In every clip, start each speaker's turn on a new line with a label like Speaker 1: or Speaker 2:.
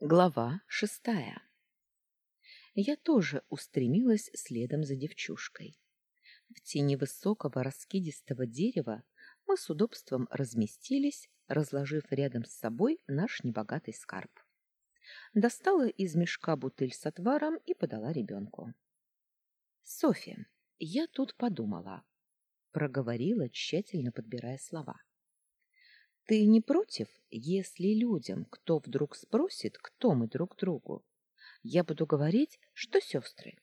Speaker 1: Глава шестая. Я тоже устремилась следом за девчушкой. В тени высокого раскидистого дерева мы с удобством разместились, разложив рядом с собой наш небогатый скарб. Достала из мешка бутыль с отваром и подала ребенку. Софья, я тут подумала, проговорила, тщательно подбирая слова. Ты не против, если людям, кто вдруг спросит, кто мы друг другу, я буду говорить, что сестры?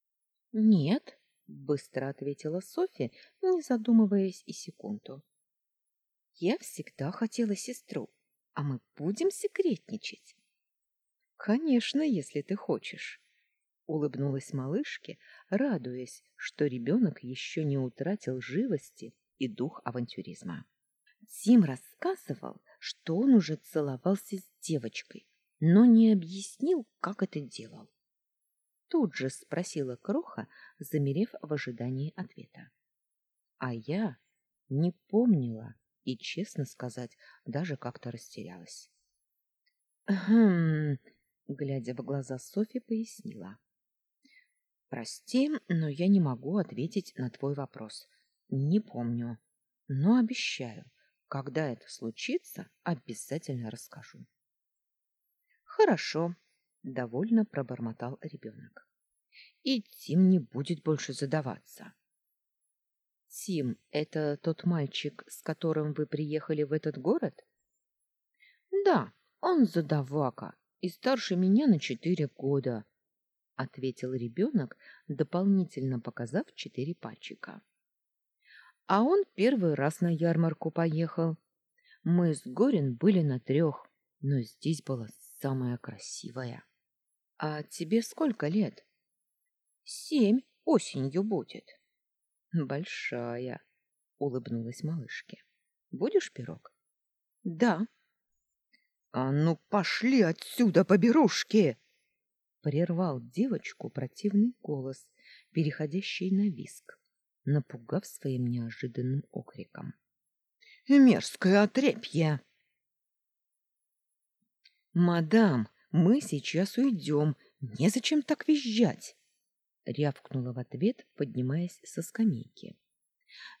Speaker 1: — Нет, — быстро ответила Софья, не задумываясь и секунду. — Я всегда хотела сестру, а мы будем секретничать. — Конечно, если ты хочешь, — улыбнулась малышке, радуясь, что ребенок еще не утратил живости и дух авантюризма. Тим рассказывал, что он уже целовался с девочкой, но не объяснил, как это делал. Тут же спросила Кроха, замерев в ожидании ответа. А я не помнила и, честно сказать, даже как-то растерялась. «Хм...» — глядя в глаза Софи, пояснила. «Прости, но я не могу ответить на твой вопрос. Не помню, но обещаю, когда это случится, обязательно расскажу. Хорошо, довольно пробормотал ребенок. И Тим не будет больше задаваться. Тим это тот мальчик, с которым вы приехали в этот город? Да, он задавака и старше меня на четыре года, ответил ребенок, дополнительно показав четыре пальчика. А он первый раз на ярмарку поехал. Мы с Горин были на трех, но здесь была самая красивая. А тебе сколько лет? Семь осенью будет. Большая, улыбнулась малышке. Будешь пирог? Да. А ну пошли отсюда, поберушки! Прервал девочку противный голос, переходящий на виск напугав своим неожиданным окриком. «Мерзкое отрепье!» «Мадам, мы сейчас уйдем, незачем так визжать!» — рявкнула в ответ, поднимаясь со скамейки.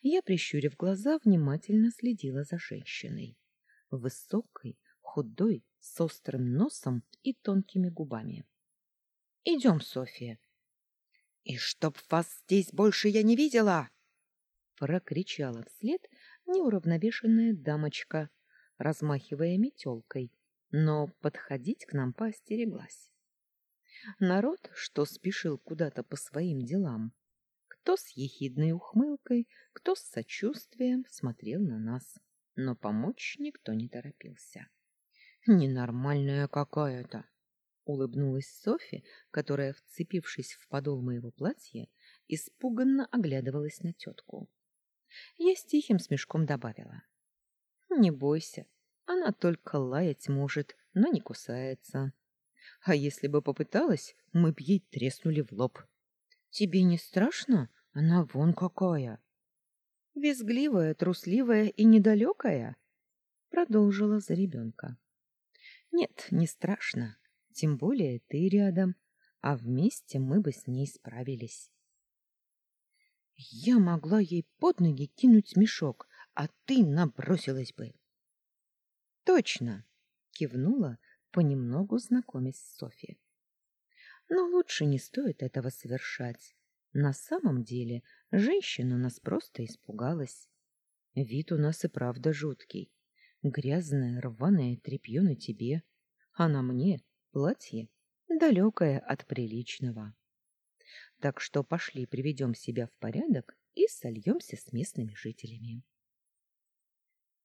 Speaker 1: Я, прищурив глаза, внимательно следила за женщиной. Высокой, худой, с острым носом и тонкими губами. — Идем, София, и чтоб вас здесь больше я не видела, прокричала вслед неуравновешенная дамочка, размахивая метелкой, но подходить к нам поостереглась. Народ, что спешил куда-то по своим делам, кто с ехидной ухмылкой, кто с сочувствием смотрел на нас, но помочь никто не торопился. Ненормальная какая-то, улыбнулась Софи, которая, вцепившись в подол моего платья, испуганно оглядывалась на тетку. Я с тихим смешком добавила: "Не бойся, она только лаять может, но не кусается. А если бы попыталась, мы б ей треснули в лоб. Тебе не страшно? Она вон какая. Визгливая, трусливая и недалекая?» продолжила за ребенка. Нет, не страшно. Тем более ты рядом, а вместе мы бы с ней справились. Я могла ей под ноги кинуть мешок, а ты набросилась бы. Точно, кивнула, понемногу знакомясь с Софией. Но лучше не стоит этого совершать. На самом деле, женщина нас просто испугалась. Вид у нас и правда жуткий. Грязное, рваное тряпье на тебе, а на мне Платье далекое от приличного. Так что пошли приведем себя в порядок и сольемся с местными жителями.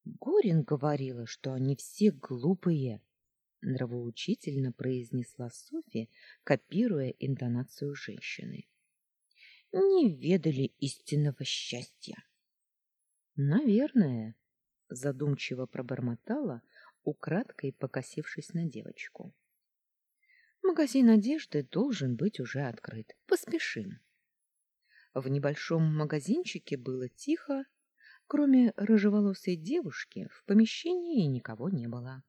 Speaker 1: Горин говорила, что они все глупые, нравоучительно произнесла Софья, копируя интонацию женщины. Не ведали истинного счастья. Наверное, задумчиво пробормотала, украдкой покосившись на девочку. Магазин одежды должен быть уже открыт. Поспешим. В небольшом магазинчике было тихо, кроме рыжеволосой девушки в помещении никого не было.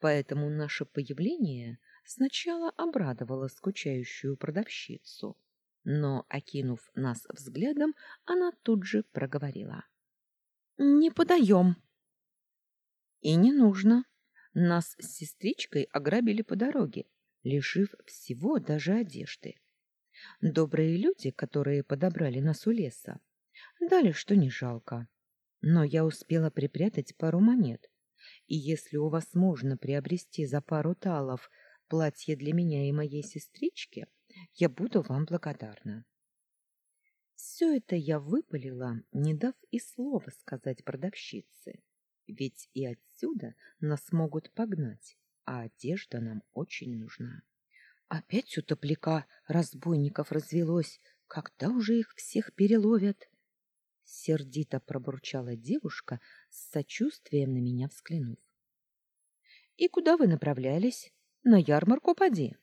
Speaker 1: Поэтому наше появление сначала обрадовало скучающую продавщицу, но, окинув нас взглядом, она тут же проговорила. «Не подаем». «И не нужно. Нас с сестричкой ограбили по дороге, лишив всего даже одежды. Добрые люди, которые подобрали нас у леса, дали, что не жалко. Но я успела припрятать пару монет, и если у вас можно приобрести за пару талов платье для меня и моей сестрички, я буду вам благодарна. Все это я выпалила, не дав и слова сказать продавщице, ведь и отсюда нас могут погнать, а одежда нам очень нужна. Опять у топляка разбойников развелось, когда уже их всех переловят? Сердито пробурчала девушка, с сочувствием на меня взглянув. И куда вы направлялись? На ярмарку поди.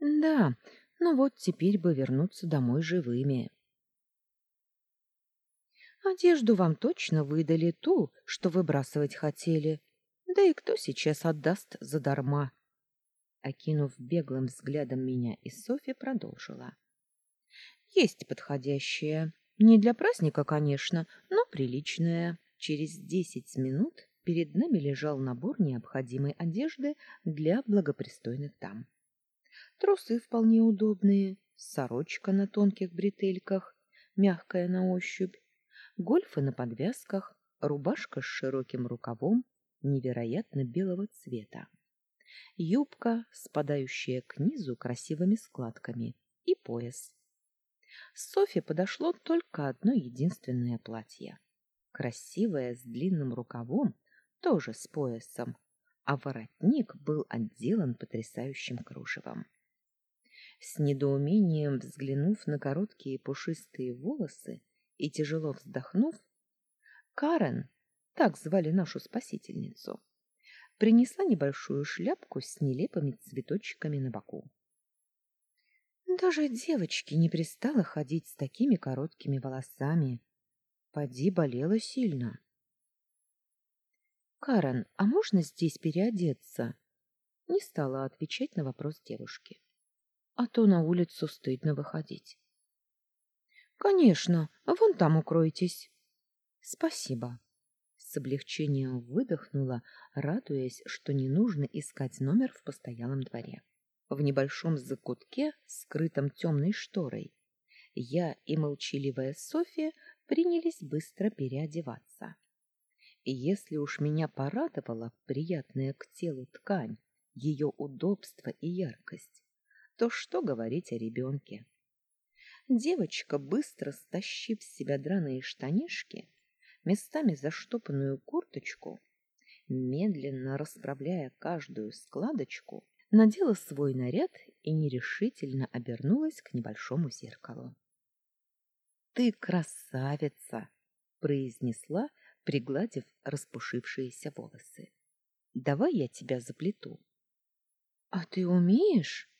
Speaker 1: Да, ну вот теперь бы вернуться домой живыми. Одежду вам точно выдали ту, что выбрасывать хотели. Да и кто сейчас отдаст задарма? Окинув беглым взглядом меня и Софи продолжила. Есть подходящее. Не для праздника, конечно, но приличное. Через десять минут перед нами лежал набор необходимой одежды для благопристойных дам. Трусы вполне удобные, сорочка на тонких бретельках, мягкая на ощупь, гольфы на подвязках, рубашка с широким рукавом невероятно белого цвета, юбка, спадающая к низу красивыми складками, и пояс. Софье подошло только одно единственное платье. Красивое, с длинным рукавом, тоже с поясом, а воротник был отделан потрясающим кружевом. С недоумением взглянув на короткие пушистые волосы и тяжело вздохнув, Карен, так звали нашу спасительницу, принесла небольшую шляпку с нелепыми цветочками на боку. Даже девочке не пристало ходить с такими короткими волосами. Поди болела сильно. Карен, а можно здесь переодеться? Не стала отвечать на вопрос девушки. А то на улицу стыдно выходить. Конечно, вон там укройтесь. Спасибо. С облегчением выдохнула, радуясь, что не нужно искать номер в постоялом дворе в небольшом закутке, скрытом темной шторой. Я и молчаливая Софья принялись быстро переодеваться. И если уж меня порадовала приятная к телу ткань, ее удобство и яркость, то что говорить о ребенке? Девочка, быстро стащив с себя драные штанишки, местами заштопанную курточку, медленно расправляя каждую складочку, надела свой наряд и нерешительно обернулась к небольшому зеркалу. «Ты красавица!» — произнесла, пригладив распушившиеся волосы. «Давай я тебя заплету». «А ты умеешь?»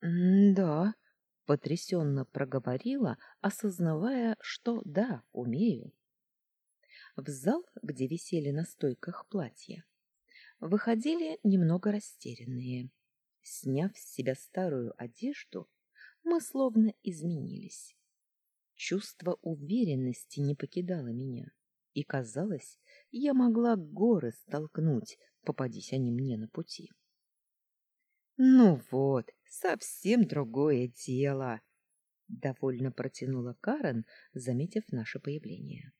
Speaker 1: «Да», — потрясенно проговорила, осознавая, что да, умею. В зал, где висели на стойках платья, выходили немного растерянные. Сняв с себя старую одежду, мы словно изменились. Чувство уверенности не покидало меня, и казалось, я могла горы столкнуть, попадись они мне на пути. Ну вот, совсем другое дело, довольно протянула Карен, заметив наше появление.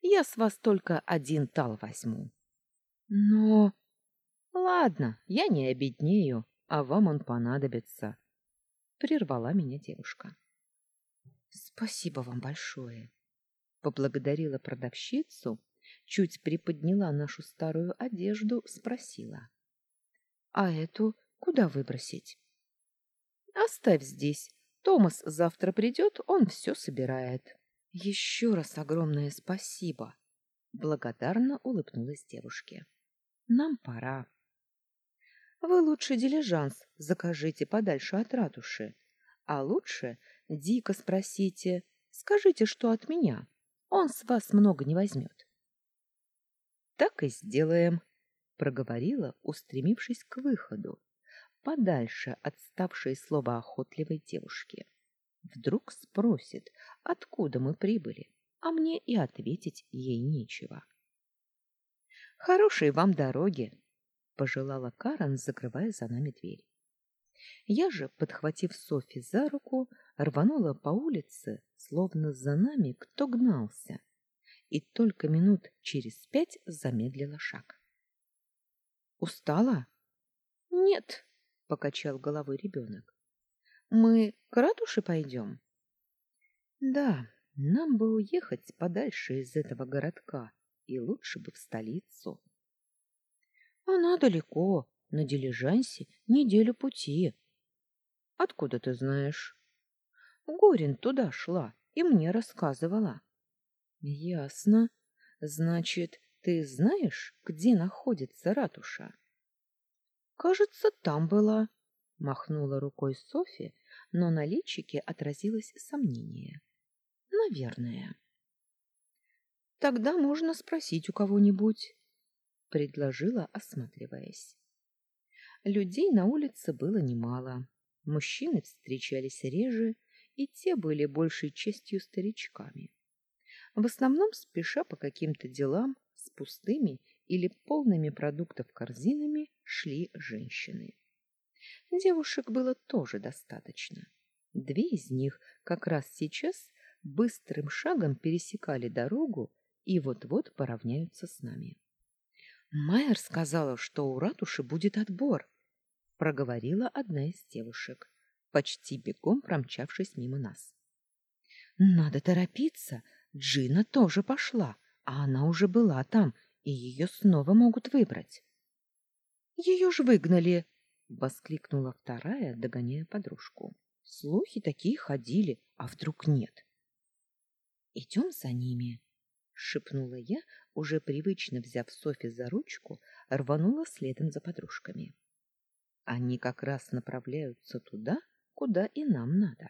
Speaker 1: Я с вас только один тал возьму. Но... Ладно, я не обеднею, а вам он понадобится. Прервала меня девушка. Спасибо вам большое. Поблагодарила продавщицу, чуть приподняла нашу старую одежду, спросила. А эту куда выбросить? Оставь здесь. Томас завтра придет, он все собирает. Еще раз огромное спасибо. Благодарно улыбнулась девушке. Нам пора. Вы лучше дилижанс закажите подальше от ратуши, а лучше дико спросите, скажите, что от меня. Он с вас много не возьмет. Так и сделаем, проговорила, устремившись к выходу, подальше от ставшей словоохотливой девушки. Вдруг спросит, откуда мы прибыли, а мне и ответить ей нечего. Хорошей вам дороги, пожелала Карен, закрывая за нами дверь. Я же, подхватив Софи за руку, рванула по улице, словно за нами кто гнался, и только минут через пять замедлила шаг. Устала? Нет, покачал головой ребенок. Мы к ратуше пойдем?» Да, нам бы уехать подальше из этого городка, и лучше бы в столицу. Она далеко, на дилижансе неделю пути. Откуда ты знаешь? Горин туда шла и мне рассказывала. Ясно. Значит, ты знаешь, где находится ратуша? Кажется, там была, махнула рукой Софи, но на личике отразилось сомнение. Наверное. Тогда можно спросить у кого-нибудь, предложила, осматриваясь. Людей на улице было немало. Мужчины встречались реже, и те были большей частью старичками. В основном спеша по каким-то делам с пустыми или полными продуктов корзинами шли женщины. Девушек было тоже достаточно. Две из них как раз сейчас быстрым шагом пересекали дорогу и вот-вот поравняются с нами. Майер сказала, что у ратуши будет отбор, проговорила одна из девушек, почти бегом промчавшись мимо нас. Надо торопиться, Джина тоже пошла, а она уже была там, и ее снова могут выбрать. Ее ж выгнали, воскликнула вторая, догоняя подружку. Слухи такие ходили, а вдруг нет? Идем за ними, шепнула я, уже привычно взяв Софи за ручку, рванула следом за подружками. Они как раз направляются туда, куда и нам надо.